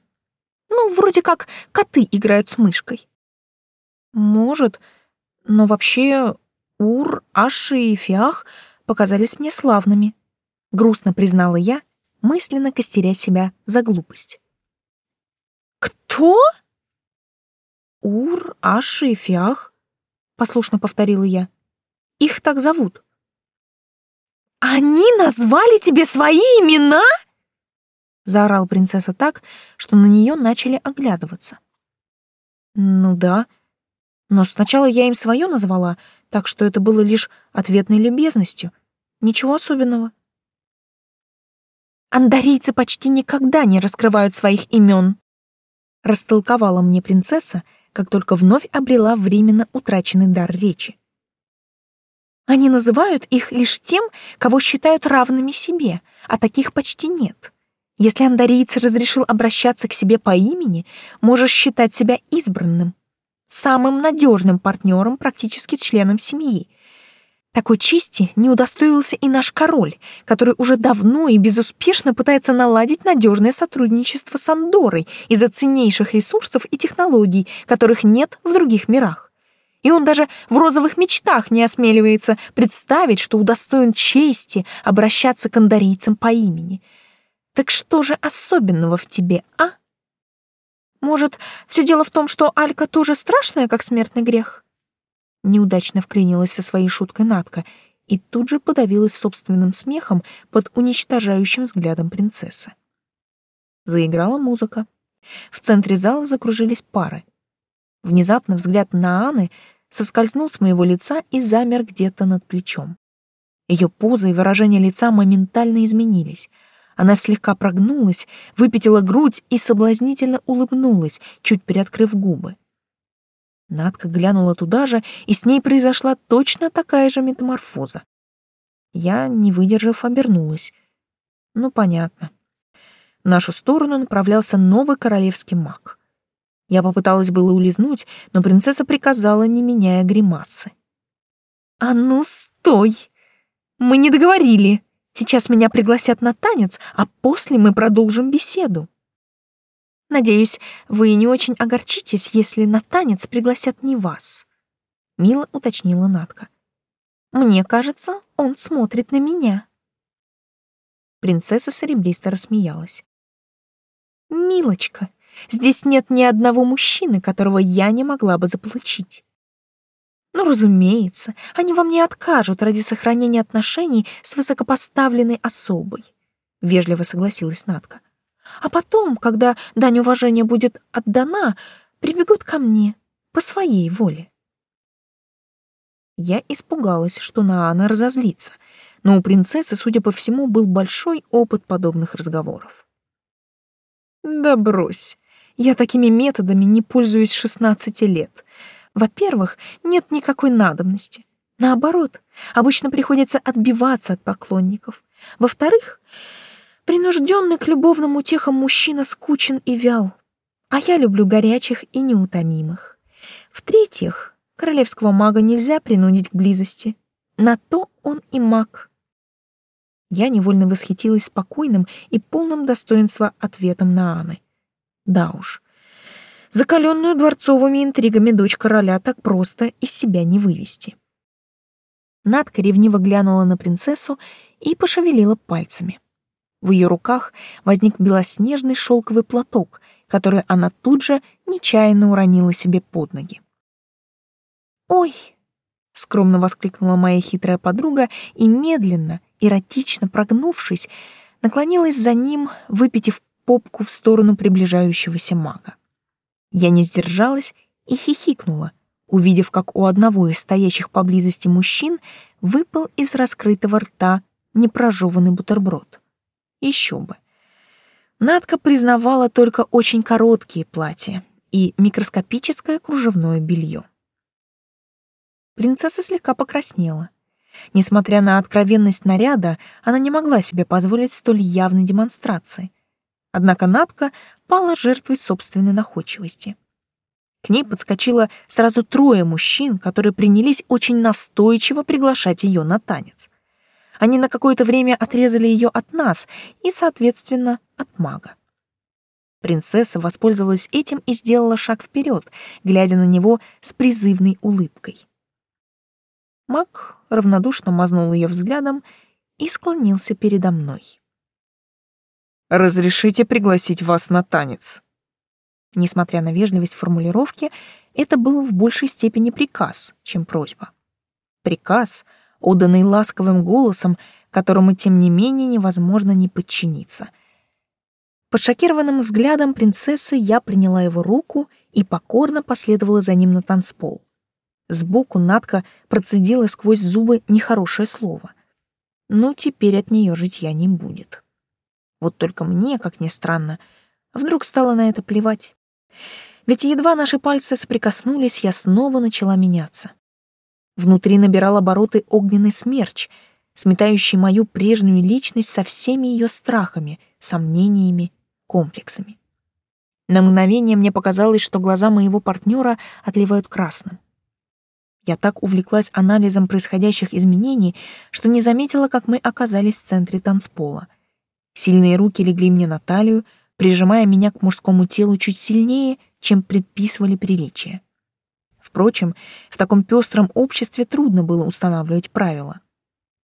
«Ну, вроде как коты играют с мышкой». «Может, но вообще Ур, Аши и Фиах показались мне славными», грустно признала я, мысленно костеря себя за глупость. «Кто?» «Ур, Аши и Фиах», — послушно повторила я. «Их так зовут». «Они назвали тебе свои имена?» Заорала принцесса так, что на нее начали оглядываться. «Ну да, но сначала я им свое назвала, так что это было лишь ответной любезностью. Ничего особенного». «Андарийцы почти никогда не раскрывают своих имен», растолковала мне принцесса, как только вновь обрела временно утраченный дар речи. Они называют их лишь тем, кого считают равными себе, а таких почти нет. Если андариец разрешил обращаться к себе по имени, можешь считать себя избранным, самым надежным партнером, практически членом семьи, такой чести не удостоился и наш король, который уже давно и безуспешно пытается наладить надежное сотрудничество с Андорой из-за ценнейших ресурсов и технологий, которых нет в других мирах. И он даже в розовых мечтах не осмеливается представить, что удостоен чести обращаться к андарийцам по имени. Так что же особенного в тебе, а? Может, все дело в том, что Алька тоже страшная, как смертный грех? Неудачно вклинилась со своей шуткой Натка и тут же подавилась собственным смехом под уничтожающим взглядом принцессы. Заиграла музыка. В центре зала закружились пары. Внезапно взгляд на Анны соскользнул с моего лица и замер где-то над плечом. Ее поза и выражение лица моментально изменились. Она слегка прогнулась, выпятила грудь и соблазнительно улыбнулась, чуть приоткрыв губы. Надка глянула туда же, и с ней произошла точно такая же метаморфоза. Я, не выдержав, обернулась. Ну, понятно. В нашу сторону направлялся новый королевский маг. Я попыталась было улизнуть, но принцесса приказала, не меняя гримасы. «А ну, стой! Мы не договорили. Сейчас меня пригласят на танец, а после мы продолжим беседу». Надеюсь, вы не очень огорчитесь, если на танец пригласят не вас, мило уточнила Натка. Мне кажется, он смотрит на меня. Принцесса серебристо рассмеялась. Милочка, Здесь нет ни одного мужчины, которого я не могла бы заполучить. Ну, разумеется, они вам не откажут ради сохранения отношений с высокопоставленной особой, вежливо согласилась Натка. А потом, когда дань уважения будет отдана, прибегут ко мне по своей воле. Я испугалась, что Наана разозлится, но у принцессы, судя по всему, был большой опыт подобных разговоров. Да брось. Я такими методами не пользуюсь 16 лет. Во-первых, нет никакой надобности. Наоборот, обычно приходится отбиваться от поклонников. Во-вторых, принужденный к любовным утехам мужчина скучен и вял, а я люблю горячих и неутомимых. В-третьих, королевского мага нельзя принудить к близости. На то он и маг. Я невольно восхитилась спокойным и полным достоинства ответом на Анны. Да уж, закаленную дворцовыми интригами дочь короля так просто из себя не вывести. Надка ревниво глянула на принцессу и пошевелила пальцами. В ее руках возник белоснежный шелковый платок, который она тут же нечаянно уронила себе под ноги. «Ой!» — скромно воскликнула моя хитрая подруга и медленно, эротично прогнувшись, наклонилась за ним, выпитив попку в сторону приближающегося мага. Я не сдержалась и хихикнула, увидев, как у одного из стоящих поблизости мужчин выпал из раскрытого рта непрожеванный бутерброд. Еще бы. Надка признавала только очень короткие платья и микроскопическое кружевное белье. Принцесса слегка покраснела. Несмотря на откровенность наряда, она не могла себе позволить столь явной демонстрации. Однако Надка пала жертвой собственной находчивости. К ней подскочило сразу трое мужчин, которые принялись очень настойчиво приглашать ее на танец. Они на какое-то время отрезали ее от нас и, соответственно, от мага. Принцесса воспользовалась этим и сделала шаг вперед, глядя на него с призывной улыбкой. Маг равнодушно мазнул ее взглядом и склонился передо мной. «Разрешите пригласить вас на танец?» Несмотря на вежливость формулировки, это был в большей степени приказ, чем просьба. Приказ, отданный ласковым голосом, которому, тем не менее, невозможно не подчиниться. Под шокированным взглядом принцессы я приняла его руку и покорно последовала за ним на танцпол. Сбоку Натка процедила сквозь зубы нехорошее слово. Ну, теперь от нее житья не будет. Вот только мне, как ни странно, вдруг стало на это плевать. Ведь едва наши пальцы соприкоснулись, я снова начала меняться. Внутри набирал обороты огненный смерч, сметающий мою прежнюю личность со всеми ее страхами, сомнениями, комплексами. На мгновение мне показалось, что глаза моего партнера отливают красным. Я так увлеклась анализом происходящих изменений, что не заметила, как мы оказались в центре танцпола. Сильные руки легли мне на талию, прижимая меня к мужскому телу чуть сильнее, чем предписывали приличия. Впрочем, в таком пестром обществе трудно было устанавливать правила.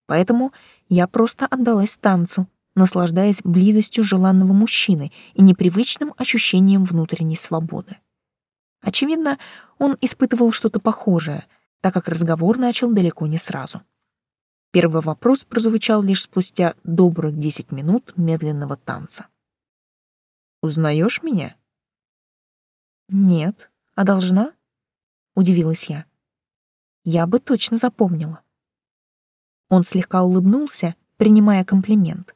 Поэтому я просто отдалась танцу, наслаждаясь близостью желанного мужчины и непривычным ощущением внутренней свободы. Очевидно, он испытывал что-то похожее — так как разговор начал далеко не сразу. Первый вопрос прозвучал лишь спустя добрых десять минут медленного танца. «Узнаешь меня?» «Нет. А должна?» — удивилась я. «Я бы точно запомнила». Он слегка улыбнулся, принимая комплимент.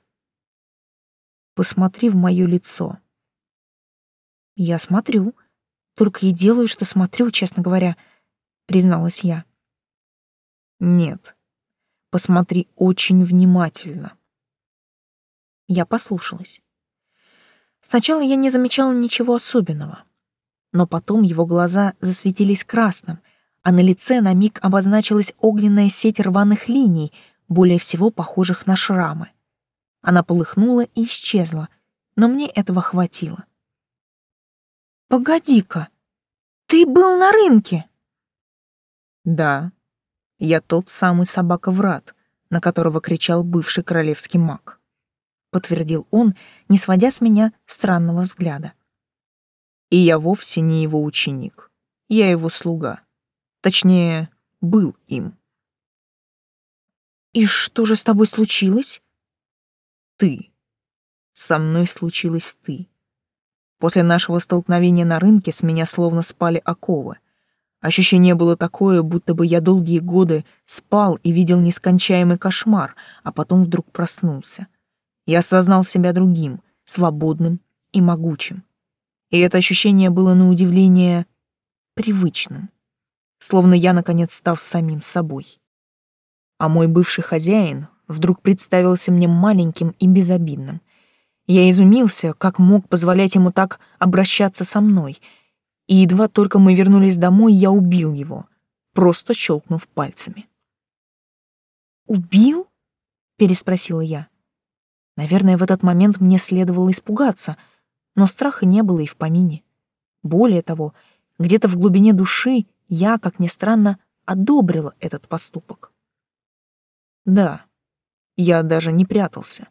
«Посмотри в моё лицо». «Я смотрю. Только и делаю, что смотрю, честно говоря призналась я. Нет. Посмотри очень внимательно. Я послушалась. Сначала я не замечала ничего особенного, но потом его глаза засветились красным, а на лице на миг обозначилась огненная сеть рваных линий, более всего похожих на шрамы. Она полыхнула и исчезла, но мне этого хватило. «Погоди-ка, ты был на рынке!» Да, я тот самый собака-врат, на которого кричал бывший королевский маг. Подтвердил он, не сводя с меня странного взгляда. И я вовсе не его ученик. Я его слуга. Точнее, был им. «И что же с тобой случилось?» «Ты. Со мной случилось ты. После нашего столкновения на рынке с меня словно спали оковы. Ощущение было такое, будто бы я долгие годы спал и видел нескончаемый кошмар, а потом вдруг проснулся. Я осознал себя другим, свободным и могучим. И это ощущение было на удивление привычным. Словно я, наконец, стал самим собой. А мой бывший хозяин вдруг представился мне маленьким и безобидным. Я изумился, как мог позволять ему так обращаться со мной, и едва только мы вернулись домой, я убил его, просто щелкнув пальцами. «Убил?» — переспросила я. Наверное, в этот момент мне следовало испугаться, но страха не было и в помине. Более того, где-то в глубине души я, как ни странно, одобрила этот поступок. Да, я даже не прятался.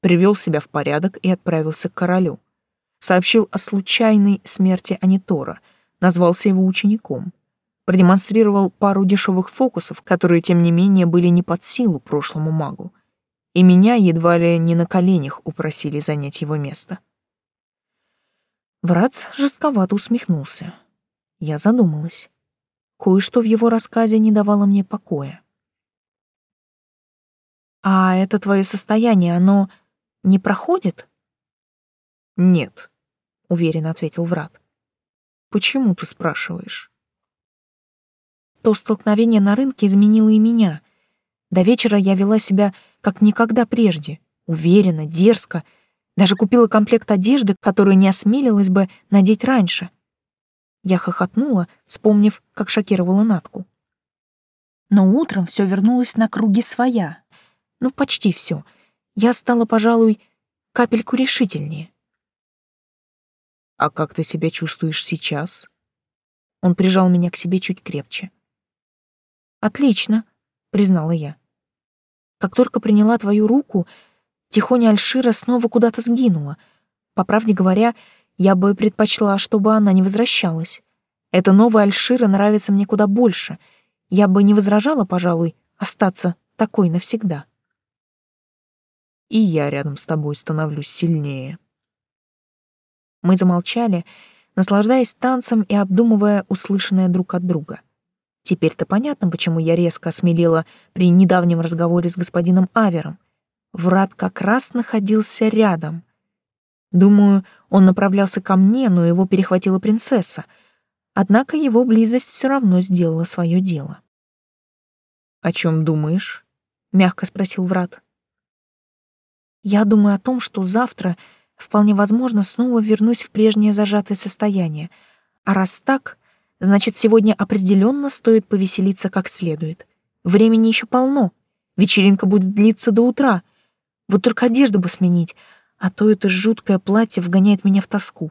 Привел себя в порядок и отправился к королю. Сообщил о случайной смерти Анитора, назвался его учеником. Продемонстрировал пару дешевых фокусов, которые, тем не менее, были не под силу прошлому магу и меня едва ли не на коленях упросили занять его место. Врат жестковато усмехнулся. Я задумалась. Кое-что в его рассказе не давало мне покоя. «А это твое состояние, оно не проходит?» «Нет», — уверенно ответил Врат. «Почему ты спрашиваешь?» То столкновение на рынке изменило и меня. До вечера я вела себя как никогда прежде, уверенно, дерзко, даже купила комплект одежды, которую не осмелилась бы надеть раньше. Я хохотнула, вспомнив, как шокировала Натку. Но утром все вернулось на круги своя. Ну, почти все. Я стала, пожалуй, капельку решительнее. «А как ты себя чувствуешь сейчас?» Он прижал меня к себе чуть крепче. «Отлично», — признала я. Как только приняла твою руку, Тихоня Альшира снова куда-то сгинула. По правде говоря, я бы предпочла, чтобы она не возвращалась. Эта новая Альшира нравится мне куда больше. Я бы не возражала, пожалуй, остаться такой навсегда. И я рядом с тобой становлюсь сильнее. Мы замолчали, наслаждаясь танцем и обдумывая услышанное друг от друга. Теперь-то понятно, почему я резко осмелела при недавнем разговоре с господином Авером. Врат как раз находился рядом. Думаю, он направлялся ко мне, но его перехватила принцесса. Однако его близость все равно сделала свое дело. «О чем думаешь?» — мягко спросил Врат. «Я думаю о том, что завтра, вполне возможно, снова вернусь в прежнее зажатое состояние. А раз так, Значит, сегодня определенно стоит повеселиться как следует. Времени еще полно. Вечеринка будет длиться до утра. Вот только одежду бы сменить, а то это жуткое платье вгоняет меня в тоску.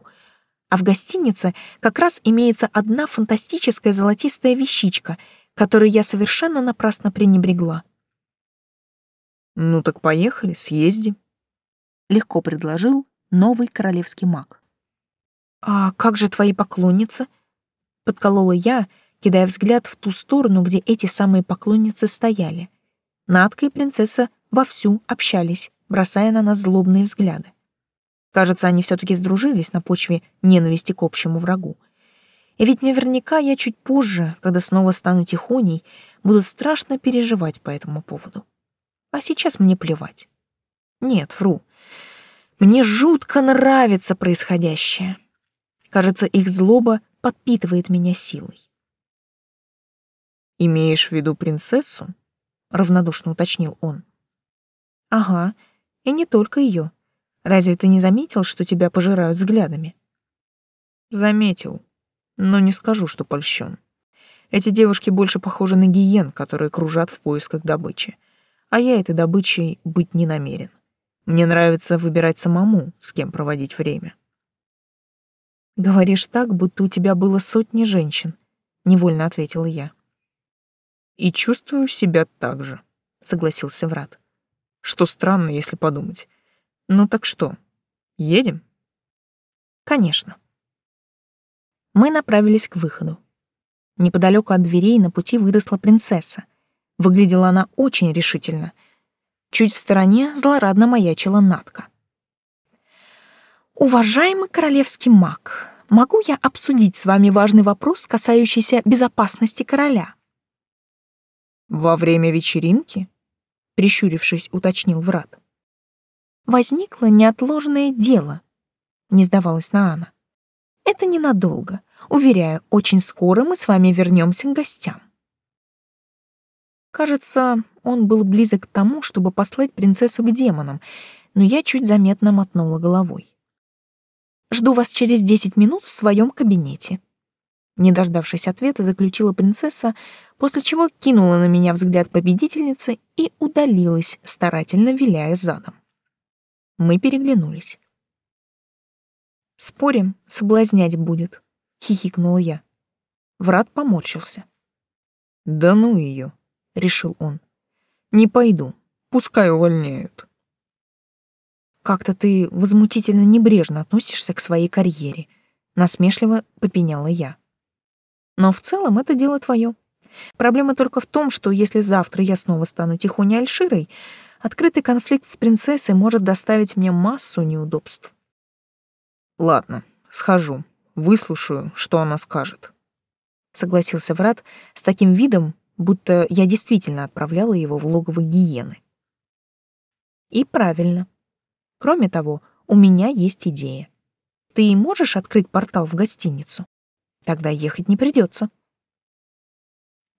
А в гостинице как раз имеется одна фантастическая золотистая вещичка, которую я совершенно напрасно пренебрегла. «Ну так поехали, съездим», — легко предложил новый королевский маг. «А как же твои поклонницы?» Подколола я, кидая взгляд в ту сторону, где эти самые поклонницы стояли. Надка и принцесса вовсю общались, бросая на нас злобные взгляды. Кажется, они все таки сдружились на почве ненависти к общему врагу. И ведь наверняка я чуть позже, когда снова стану тихоней, буду страшно переживать по этому поводу. А сейчас мне плевать. Нет, вру. Мне жутко нравится происходящее. Кажется, их злоба подпитывает меня силой. «Имеешь в виду принцессу?» — равнодушно уточнил он. «Ага, и не только ее. Разве ты не заметил, что тебя пожирают взглядами?» «Заметил, но не скажу, что польщен. Эти девушки больше похожи на гиен, которые кружат в поисках добычи. А я этой добычей быть не намерен. Мне нравится выбирать самому, с кем проводить время». Говоришь так, будто у тебя было сотни женщин, невольно ответила я. И чувствую себя так же, согласился Врат. Что странно, если подумать. Ну так что, едем? Конечно. Мы направились к выходу. Неподалеку от дверей на пути выросла принцесса. Выглядела она очень решительно. Чуть в стороне злорадно маячила Натка. «Уважаемый королевский маг, могу я обсудить с вами важный вопрос, касающийся безопасности короля?» «Во время вечеринки?» — прищурившись, уточнил Врат. «Возникло неотложное дело», — не сдавалась Наана. «Это ненадолго. Уверяю, очень скоро мы с вами вернемся к гостям». Кажется, он был близок к тому, чтобы послать принцессу к демонам, но я чуть заметно мотнула головой. Жду вас через десять минут в своем кабинете». Не дождавшись ответа, заключила принцесса, после чего кинула на меня взгляд победительницы и удалилась, старательно виляя задом. Мы переглянулись. «Спорим, соблазнять будет», — хихикнула я. Врат поморщился. «Да ну ее», — решил он. «Не пойду, пускай увольняют». Как-то ты возмутительно небрежно относишься к своей карьере, насмешливо попеняла я. Но в целом это дело твое. Проблема только в том, что если завтра я снова стану тихоней Альширой, открытый конфликт с принцессой может доставить мне массу неудобств. Ладно, схожу, выслушаю, что она скажет. Согласился Врат с таким видом, будто я действительно отправляла его в логово гиены. И правильно. Кроме того, у меня есть идея. Ты можешь открыть портал в гостиницу? Тогда ехать не придется.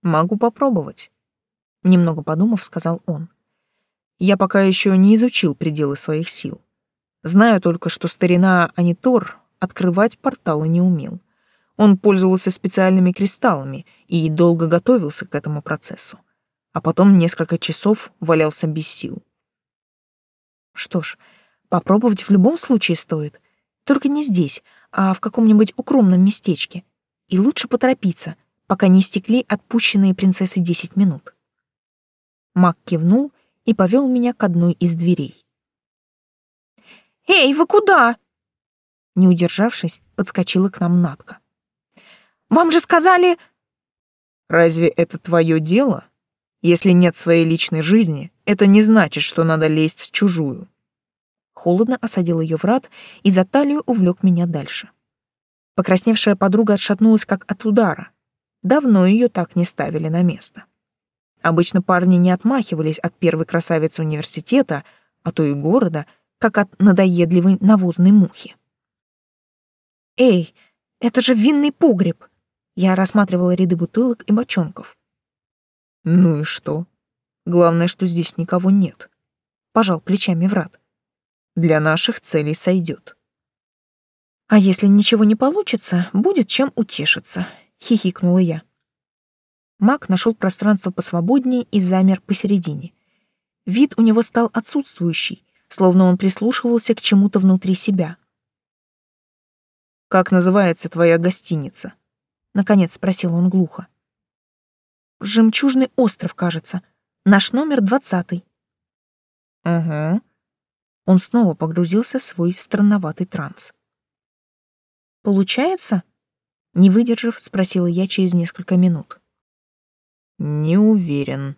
Могу попробовать. Немного подумав, сказал он. Я пока еще не изучил пределы своих сил. Знаю только, что старина Анитор открывать порталы не умел. Он пользовался специальными кристаллами и долго готовился к этому процессу. А потом несколько часов валялся без сил. Что ж, Попробовать в любом случае стоит. Только не здесь, а в каком-нибудь укромном местечке. И лучше поторопиться, пока не истекли отпущенные принцессой десять минут. Мак кивнул и повел меня к одной из дверей. «Эй, вы куда?» Не удержавшись, подскочила к нам Натка. «Вам же сказали...» «Разве это твое дело? Если нет своей личной жизни, это не значит, что надо лезть в чужую» холодно осадил ее в рад и за талию увлек меня дальше. Покрасневшая подруга отшатнулась как от удара. Давно ее так не ставили на место. Обычно парни не отмахивались от первой красавицы университета, а то и города, как от надоедливой навозной мухи. «Эй, это же винный погреб!» Я рассматривала ряды бутылок и бочонков. «Ну и что? Главное, что здесь никого нет», — пожал плечами Врат для наших целей сойдет. А если ничего не получится, будет чем утешиться, хихикнула я. Мак нашел пространство посвободнее и замер посередине. Вид у него стал отсутствующий, словно он прислушивался к чему-то внутри себя. Как называется твоя гостиница? Наконец спросил он глухо. Жемчужный остров, кажется. Наш номер двадцатый. Угу. Он снова погрузился в свой странноватый транс. «Получается?» — не выдержав, спросила я через несколько минут. «Не уверен.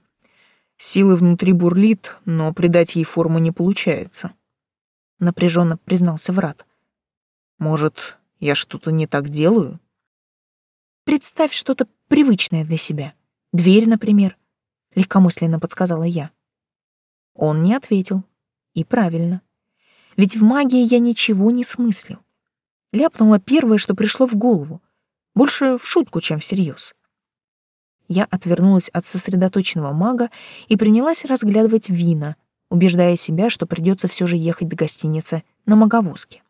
Силы внутри бурлит, но придать ей форму не получается», — напряженно признался Врат. «Может, я что-то не так делаю?» «Представь что-то привычное для себя. Дверь, например», — легкомысленно подсказала я. Он не ответил, и правильно. Ведь в магии я ничего не смыслю. Ляпнула первое, что пришло в голову. Больше в шутку, чем всерьез. Я отвернулась от сосредоточенного мага и принялась разглядывать вина, убеждая себя, что придется все же ехать до гостиницы на маговозке.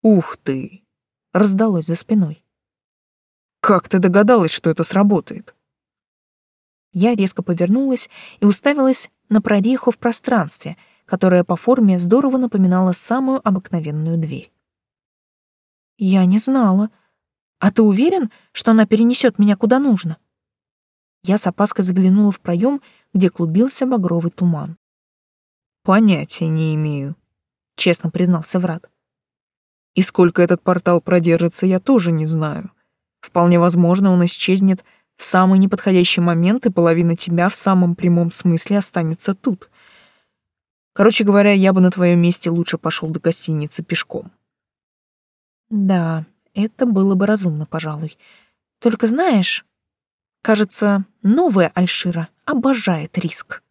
«Ух ты!» — раздалось за спиной. «Как ты догадалась, что это сработает?» Я резко повернулась и уставилась на прореху в пространстве, которая по форме здорово напоминала самую обыкновенную дверь. «Я не знала. А ты уверен, что она перенесет меня куда нужно?» Я с опаской заглянула в проем, где клубился багровый туман. «Понятия не имею», — честно признался Врат. И сколько этот портал продержится, я тоже не знаю. Вполне возможно, он исчезнет в самый неподходящий момент, и половина тебя в самом прямом смысле останется тут. Короче говоря, я бы на твоем месте лучше пошел до гостиницы пешком. Да, это было бы разумно, пожалуй. Только знаешь, кажется, новая Альшира обожает риск.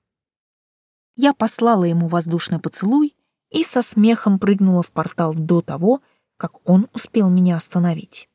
Я послала ему воздушный поцелуй и со смехом прыгнула в портал до того, как он успел меня остановить.